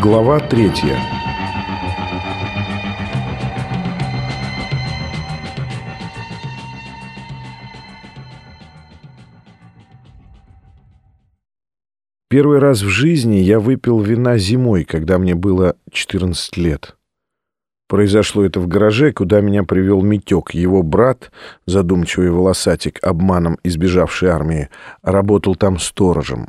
Глава третья Первый раз в жизни я выпил вина зимой, когда мне было 14 лет. Произошло это в гараже, куда меня привел Митек. Его брат, задумчивый волосатик, обманом избежавший армии, работал там сторожем.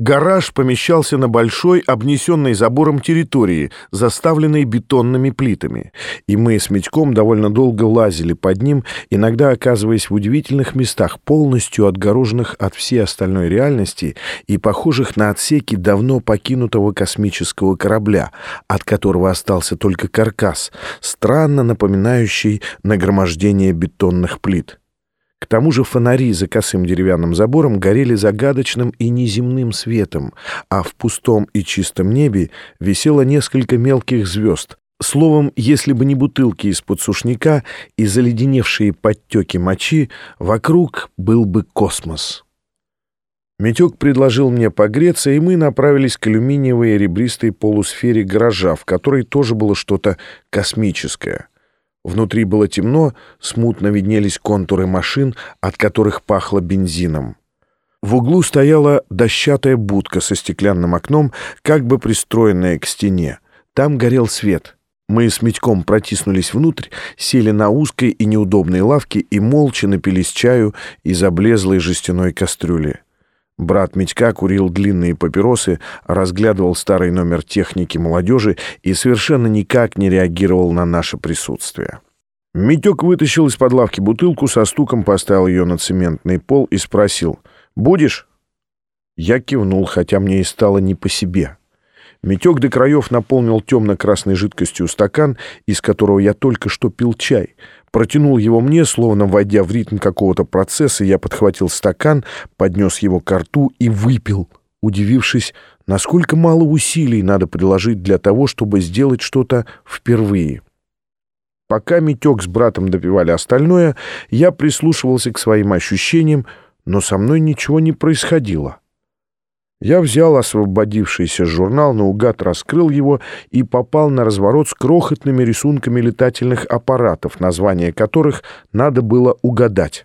Гараж помещался на большой, обнесенной забором территории, заставленной бетонными плитами, и мы с Митьком довольно долго лазили под ним, иногда оказываясь в удивительных местах, полностью отгороженных от всей остальной реальности и похожих на отсеки давно покинутого космического корабля, от которого остался только каркас, странно напоминающий нагромождение бетонных плит. К тому же фонари за косым деревянным забором горели загадочным и неземным светом, а в пустом и чистом небе висело несколько мелких звезд. Словом, если бы не бутылки из-под сушняка и заледеневшие подтеки мочи, вокруг был бы космос. Митек предложил мне погреться, и мы направились к алюминиевой ребристой полусфере гаража, в которой тоже было что-то космическое. Внутри было темно, смутно виднелись контуры машин, от которых пахло бензином. В углу стояла дощатая будка со стеклянным окном, как бы пристроенная к стене. Там горел свет. Мы с Митьком протиснулись внутрь, сели на узкой и неудобной лавке и молча напились чаю из облезлой жестяной кастрюли. Брат Митька курил длинные папиросы, разглядывал старый номер техники молодежи и совершенно никак не реагировал на наше присутствие. Митек вытащил из-под лавки бутылку, со стуком поставил ее на цементный пол и спросил «Будешь?» Я кивнул, хотя мне и стало не по себе. Митек до краев наполнил темно-красной жидкостью стакан, из которого я только что пил чай — протянул его мне, словно войдя в ритм какого-то процесса, я подхватил стакан, поднес его к рту и выпил, удивившись, насколько мало усилий надо приложить для того, чтобы сделать что-то впервые. Пока Митек с братом допивали остальное, я прислушивался к своим ощущениям, но со мной ничего не происходило. Я взял освободившийся журнал, наугад раскрыл его и попал на разворот с крохотными рисунками летательных аппаратов, название которых надо было угадать.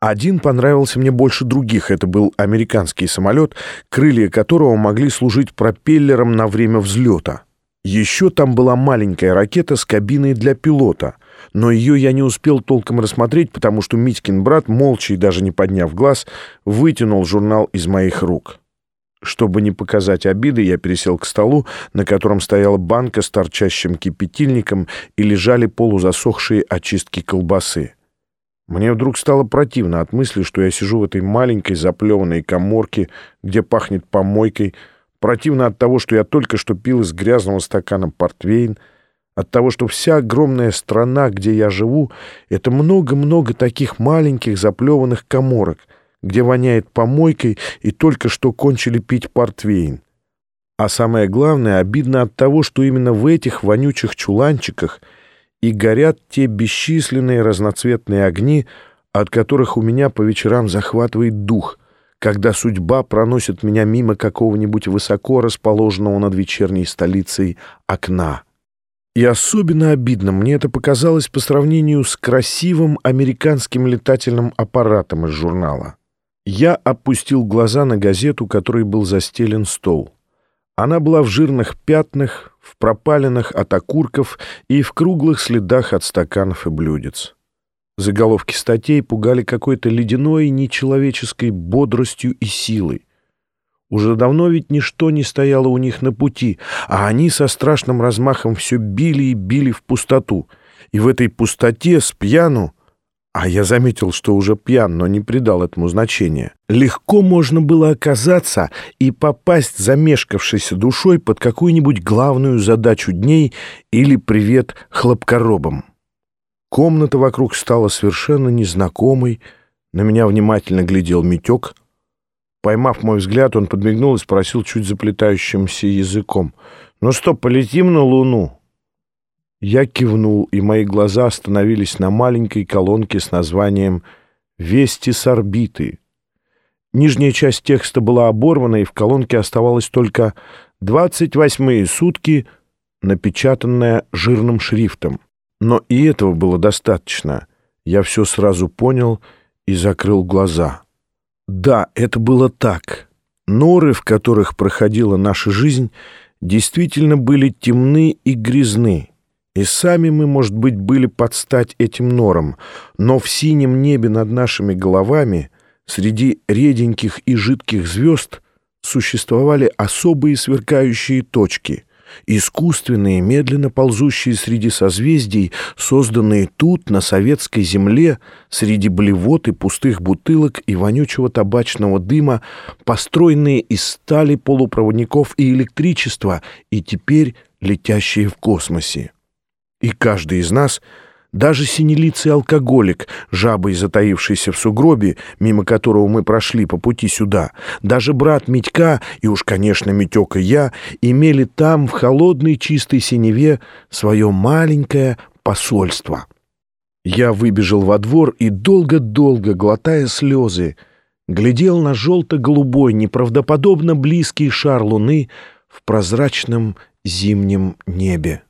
Один понравился мне больше других. Это был американский самолет, крылья которого могли служить пропеллером на время взлета. Еще там была маленькая ракета с кабиной для пилота, но ее я не успел толком рассмотреть, потому что Митькин брат, молча и даже не подняв глаз, вытянул журнал из моих рук. Чтобы не показать обиды, я пересел к столу, на котором стояла банка с торчащим кипятильником и лежали полузасохшие очистки колбасы. Мне вдруг стало противно от мысли, что я сижу в этой маленькой заплеванной коморке, где пахнет помойкой, противно от того, что я только что пил из грязного стакана портвейн, от того, что вся огромная страна, где я живу, это много-много таких маленьких заплеванных коморок — где воняет помойкой и только что кончили пить портвейн. А самое главное, обидно от того, что именно в этих вонючих чуланчиках и горят те бесчисленные разноцветные огни, от которых у меня по вечерам захватывает дух, когда судьба проносит меня мимо какого-нибудь высоко расположенного над вечерней столицей окна. И особенно обидно мне это показалось по сравнению с красивым американским летательным аппаратом из журнала. Я опустил глаза на газету, которой был застелен стол. Она была в жирных пятнах, в пропалинах от окурков и в круглых следах от стаканов и блюдец. Заголовки статей пугали какой-то ледяной нечеловеческой бодростью и силой. Уже давно ведь ничто не стояло у них на пути, а они со страшным размахом все били и били в пустоту. И в этой пустоте с пьяну а я заметил, что уже пьян, но не придал этому значения. Легко можно было оказаться и попасть замешкавшейся душой под какую-нибудь главную задачу дней или привет хлопкоробам. Комната вокруг стала совершенно незнакомой. На меня внимательно глядел Митек. Поймав мой взгляд, он подмигнул и спросил чуть заплетающимся языком. «Ну что, полетим на Луну?» Я кивнул, и мои глаза остановились на маленькой колонке с названием «Вести с орбиты». Нижняя часть текста была оборвана, и в колонке оставалось только «двадцать восьмые сутки», напечатанное жирным шрифтом. Но и этого было достаточно. Я все сразу понял и закрыл глаза. Да, это было так. Норы, в которых проходила наша жизнь, действительно были темны и грязны. И сами мы, может быть, были под стать этим норам, но в синем небе над нашими головами, среди реденьких и жидких звезд, существовали особые сверкающие точки — искусственные, медленно ползущие среди созвездий, созданные тут, на советской земле, среди блевот и пустых бутылок и вонючего табачного дыма, построенные из стали полупроводников и электричества, и теперь летящие в космосе. И каждый из нас — даже синелицый алкоголик, жабой затаившийся в сугробе, мимо которого мы прошли по пути сюда, даже брат Митька, и уж, конечно, Митек и я, имели там, в холодной чистой синеве, свое маленькое посольство. Я выбежал во двор и, долго-долго, глотая слезы, глядел на желто-голубой, неправдоподобно близкий шар луны в прозрачном зимнем небе.